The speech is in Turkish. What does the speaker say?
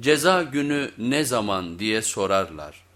ceza günü ne zaman diye sorarlar.